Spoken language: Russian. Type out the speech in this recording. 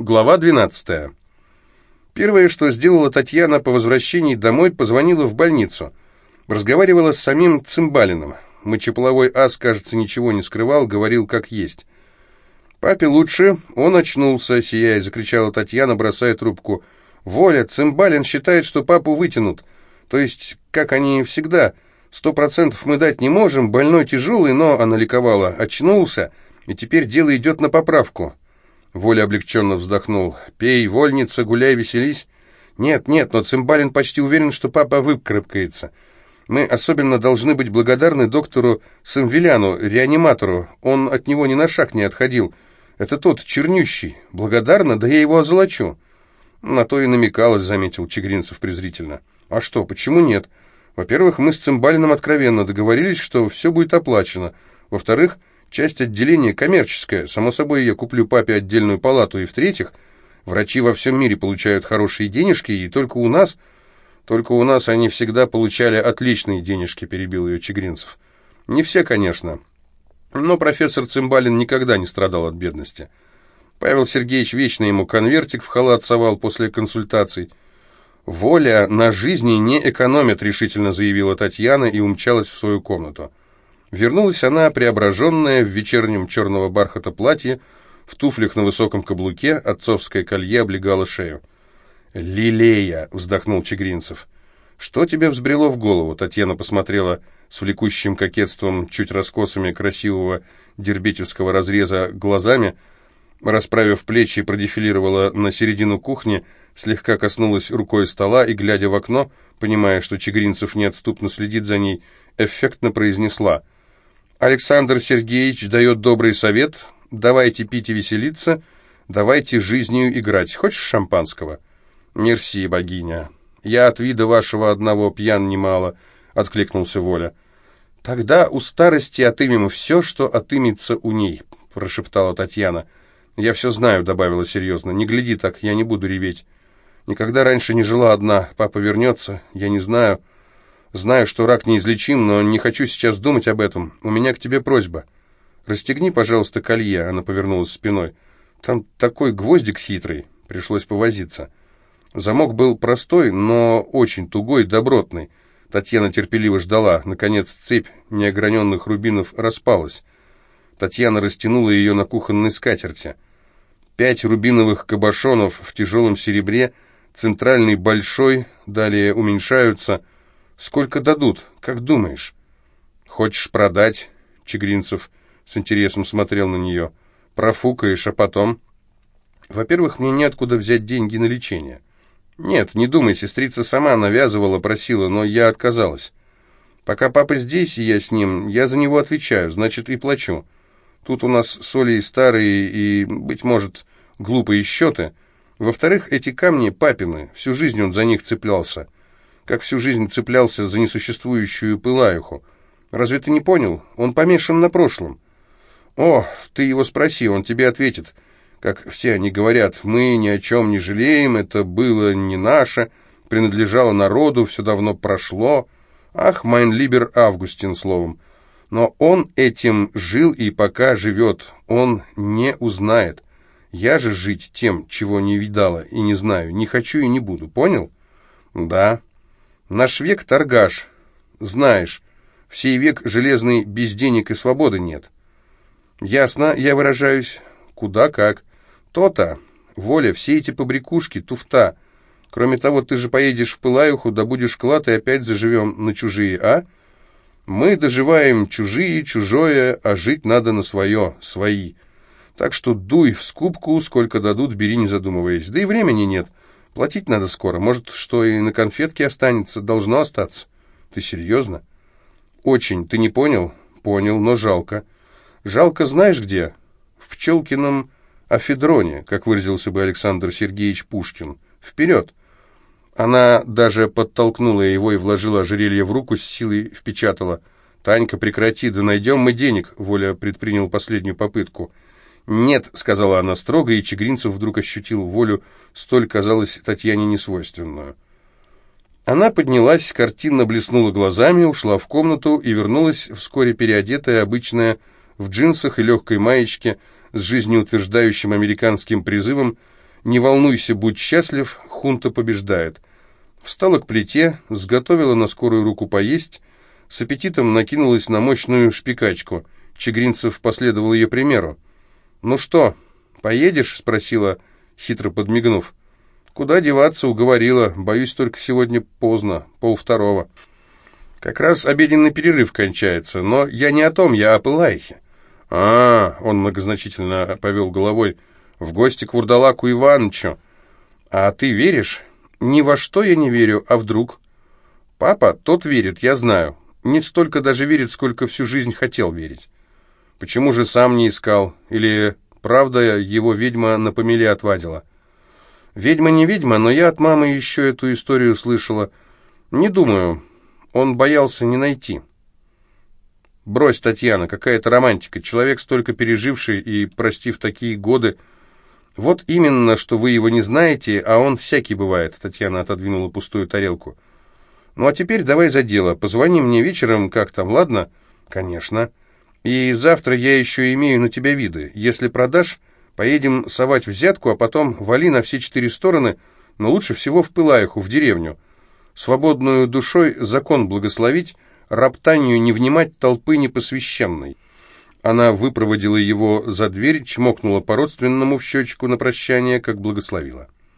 Глава 12. Первое, что сделала Татьяна по возвращении домой, позвонила в больницу. Разговаривала с самим Цимбалиным. Мочеполовой ас, кажется, ничего не скрывал, говорил как есть. «Папе лучше, он очнулся», — сияя, закричала Татьяна, бросая трубку. «Воля, Цимбалин считает, что папу вытянут. То есть, как они всегда. Сто процентов мы дать не можем, больной тяжелый, но, она ликовала, очнулся, и теперь дело идет на поправку». Воля облегченно вздохнул. «Пей, вольница, гуляй, веселись». «Нет, нет, но Цимбалин почти уверен, что папа выкарабкается. Мы особенно должны быть благодарны доктору Самвеляну, реаниматору. Он от него ни на шаг не отходил. Это тот, чернющий. Благодарна, да я его озолочу». «На то и намекалось», — заметил Чегринцев презрительно. «А что, почему нет? Во-первых, мы с Цимбалиным откровенно договорились, что все будет оплачено. Во-вторых, Часть отделения коммерческая, само собой я куплю папе отдельную палату. И в-третьих, врачи во всем мире получают хорошие денежки, и только у нас... Только у нас они всегда получали отличные денежки, перебил ее Чегринцев. Не все, конечно. Но профессор Цимбалин никогда не страдал от бедности. Павел Сергеевич вечно ему конвертик в халат совал после консультаций. «Воля на жизни не экономит», — решительно заявила Татьяна и умчалась в свою комнату. Вернулась она, преображенная в вечернем черного бархата платье, в туфлях на высоком каблуке, отцовское колье облегало шею. «Лилея!» — вздохнул Чегринцев. «Что тебе взбрело в голову?» — Татьяна посмотрела с влекущим кокетством, чуть раскосами красивого дербетевского разреза глазами, расправив плечи, продефилировала на середину кухни, слегка коснулась рукой стола и, глядя в окно, понимая, что Чегринцев неотступно следит за ней, эффектно произнесла — Александр Сергеевич дает добрый совет. Давайте пить и веселиться. Давайте жизнью играть. Хочешь шампанского? Мерси, богиня. Я от вида вашего одного пьян немало, откликнулся Воля. Тогда у старости отымем все, что отымется у ней, прошептала Татьяна. Я все знаю, добавила серьезно. Не гляди так, я не буду реветь. Никогда раньше не жила одна. Папа вернется, я не знаю. Знаю, что рак неизлечим, но не хочу сейчас думать об этом. У меня к тебе просьба. Расстегни, пожалуйста, колье. Она повернулась спиной. Там такой гвоздик хитрый. Пришлось повозиться. Замок был простой, но очень тугой, добротный. Татьяна терпеливо ждала. Наконец цепь неограненных рубинов распалась. Татьяна растянула ее на кухонной скатерти. Пять рубиновых кабошонов в тяжелом серебре, центральный большой, далее уменьшаются — Сколько дадут, как думаешь? Хочешь продать? Чегринцев с интересом смотрел на нее. Профукаешь, а потом? Во-первых, мне неоткуда взять деньги на лечение. Нет, не думай, сестрица сама навязывала, просила, но я отказалась. Пока папа здесь, и я с ним, я за него отвечаю, значит, и плачу. Тут у нас соли старые и, быть может, глупые счеты. Во-вторых, эти камни папины, всю жизнь он за них цеплялся как всю жизнь цеплялся за несуществующую пылаюху. Разве ты не понял? Он помешан на прошлом. О, ты его спроси, он тебе ответит. Как все они говорят, мы ни о чем не жалеем, это было не наше, принадлежало народу, все давно прошло. Ах, майн либер Августин, словом. Но он этим жил и пока живет, он не узнает. Я же жить тем, чего не видала и не знаю, не хочу и не буду, понял? Да. Наш век торгаш. Знаешь, в сей век железный без денег и свободы нет. Ясно, я выражаюсь. Куда как. То-то. Воля, все эти побрякушки, туфта. Кроме того, ты же поедешь в Пылаюху, добудешь клад и опять заживем на чужие, а? Мы доживаем чужие, чужое, а жить надо на свое, свои. Так что дуй в скупку, сколько дадут, бери, не задумываясь. Да и времени нет. — Платить надо скоро. Может, что и на конфетке останется. Должно остаться. Ты серьезно? Очень. Ты не понял? Понял, но жалко. Жалко знаешь где? В Пчелкином афедроне, как выразился бы Александр Сергеевич Пушкин. Вперед! Она даже подтолкнула его и вложила ожерелье в руку, с силой впечатала. «Танька, прекрати, да найдем мы денег!» Воля предпринял последнюю попытку – «Нет», — сказала она строго, и Чегринцев вдруг ощутил волю, столь казалось Татьяне несвойственную. Она поднялась, картинно блеснула глазами, ушла в комнату и вернулась, вскоре переодетая, обычная, в джинсах и легкой маечке, с жизнеутверждающим американским призывом, Не волнуйся, будь счастлив, хунта побеждает. Встала к плите, сготовила на скорую руку поесть, с аппетитом накинулась на мощную шпикачку. Чегринцев последовал ее примеру. «Ну что, поедешь?» — спросила, хитро подмигнув. «Куда деваться?» — уговорила. «Боюсь, только сегодня поздно, полвторого». «Как раз обеденный перерыв кончается, но я не о том, я о Пылайхе». «А, — он многозначительно повел головой, — в гости к Вурдалаку Ивановичу. А ты веришь?» «Ни во что я не верю, а вдруг?» «Папа, тот верит, я знаю. Не столько даже верит, сколько всю жизнь хотел верить. Почему же сам не искал? Или, правда, его ведьма на помеле отвадила? Ведьма не ведьма, но я от мамы еще эту историю слышала. Не думаю. Он боялся не найти. Брось, Татьяна, какая-то романтика. Человек, столько переживший и простив такие годы. Вот именно, что вы его не знаете, а он всякий бывает. Татьяна отодвинула пустую тарелку. Ну а теперь давай за дело. Позвони мне вечером, как там, ладно? Конечно. И завтра я еще имею на тебя виды. Если продашь, поедем совать взятку, а потом вали на все четыре стороны, но лучше всего в Пылаеху, в деревню. Свободную душой закон благословить, роптанию не внимать толпы непосвященной. Она выпроводила его за дверь, чмокнула по-родственному в щечку на прощание, как благословила.